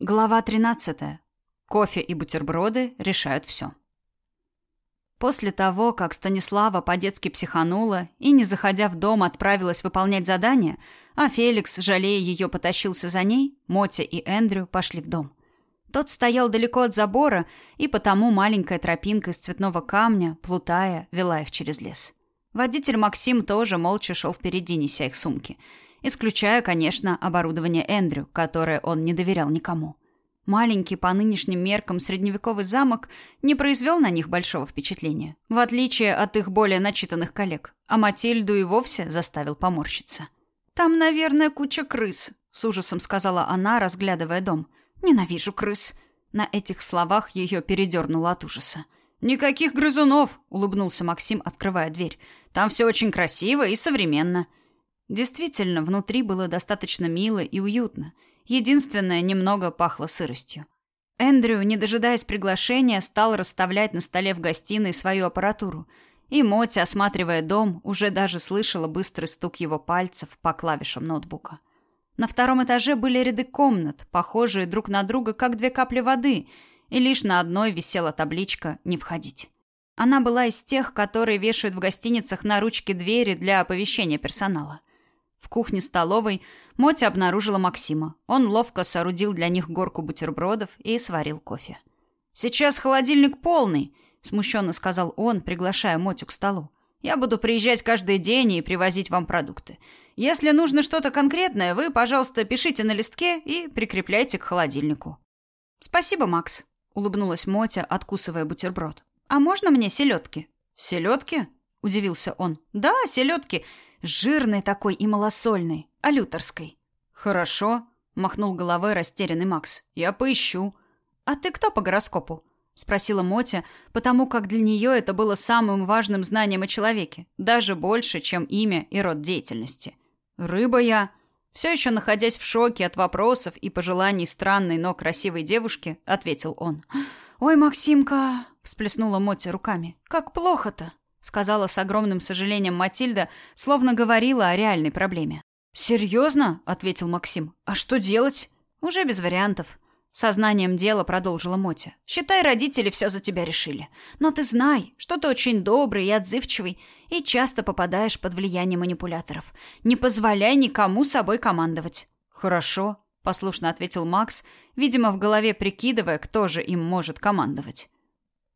Глава 13. Кофе и бутерброды решают все. После того, как Станислава по-детски психанула и, не заходя в дом, отправилась выполнять задание, а Феликс, жалея ее, потащился за ней, Мотя и Эндрю пошли в дом. Тот стоял далеко от забора, и потому маленькая тропинка из цветного камня, плутая, вела их через лес. Водитель Максим тоже молча шел впереди, неся их сумки – исключая, конечно, оборудование Эндрю, которое он не доверял никому. Маленький по нынешним меркам средневековый замок не произвел на них большого впечатления, в отличие от их более начитанных коллег, а Матильду и вовсе заставил поморщиться. «Там, наверное, куча крыс», — с ужасом сказала она, разглядывая дом. «Ненавижу крыс». На этих словах ее передернуло от ужаса. «Никаких грызунов!» — улыбнулся Максим, открывая дверь. «Там все очень красиво и современно. Действительно, внутри было достаточно мило и уютно. Единственное, немного пахло сыростью. Эндрю, не дожидаясь приглашения, стал расставлять на столе в гостиной свою аппаратуру. И Мотя, осматривая дом, уже даже слышала быстрый стук его пальцев по клавишам ноутбука. На втором этаже были ряды комнат, похожие друг на друга, как две капли воды, и лишь на одной висела табличка «Не входить». Она была из тех, которые вешают в гостиницах на ручке двери для оповещения персонала. В кухне-столовой Мотя обнаружила Максима. Он ловко соорудил для них горку бутербродов и сварил кофе. «Сейчас холодильник полный», — смущенно сказал он, приглашая Мотю к столу. «Я буду приезжать каждый день и привозить вам продукты. Если нужно что-то конкретное, вы, пожалуйста, пишите на листке и прикрепляйте к холодильнику». «Спасибо, Макс», — улыбнулась Мотя, откусывая бутерброд. «А можно мне селедки?» «Селедки?» — удивился он. «Да, селедки. Жирный такой и малосольный, а лютерской. Хорошо, махнул головой растерянный Макс. Я поищу. А ты кто по гороскопу? спросила Мотя, потому как для нее это было самым важным знанием о человеке, даже больше, чем имя и род деятельности. Рыба я, все еще находясь в шоке от вопросов и пожеланий странной, но красивой девушки, ответил он. Ой, Максимка, всплеснула Мотя руками. Как плохо-то сказала с огромным сожалением Матильда, словно говорила о реальной проблеме. Серьезно? ответил Максим. А что делать? Уже без вариантов. Сознанием дела продолжила Мотя. Считай, родители все за тебя решили. Но ты знай, что ты очень добрый и отзывчивый, и часто попадаешь под влияние манипуляторов. Не позволяй никому собой командовать. Хорошо, послушно ответил Макс, видимо, в голове прикидывая, кто же им может командовать.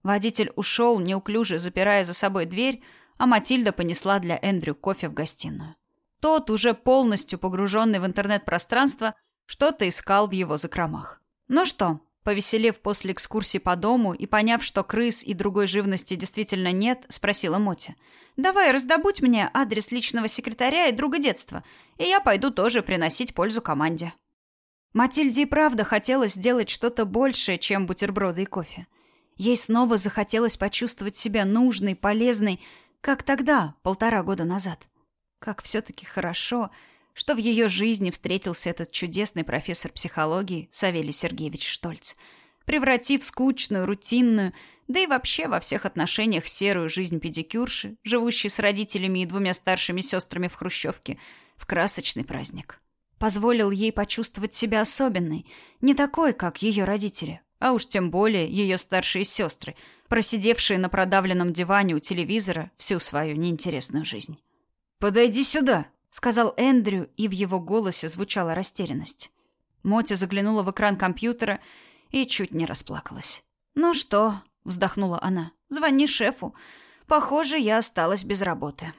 Водитель ушел, неуклюже запирая за собой дверь, а Матильда понесла для Эндрю кофе в гостиную. Тот, уже полностью погруженный в интернет-пространство, что-то искал в его закромах. «Ну что?» Повеселев после экскурсии по дому и поняв, что крыс и другой живности действительно нет, спросила Мотя. «Давай раздобудь мне адрес личного секретаря и друга детства, и я пойду тоже приносить пользу команде». Матильде и правда хотелось сделать что-то большее, чем бутерброды и кофе. Ей снова захотелось почувствовать себя нужной, полезной, как тогда, полтора года назад. Как все-таки хорошо, что в ее жизни встретился этот чудесный профессор психологии Савелий Сергеевич Штольц, превратив скучную, рутинную, да и вообще во всех отношениях серую жизнь педикюрши, живущей с родителями и двумя старшими сестрами в Хрущевке, в красочный праздник. Позволил ей почувствовать себя особенной, не такой, как ее родители, а уж тем более ее старшие сестры, просидевшие на продавленном диване у телевизора всю свою неинтересную жизнь. «Подойди сюда», — сказал Эндрю, и в его голосе звучала растерянность. Мотя заглянула в экран компьютера и чуть не расплакалась. «Ну что?» — вздохнула она. «Звони шефу. Похоже, я осталась без работы».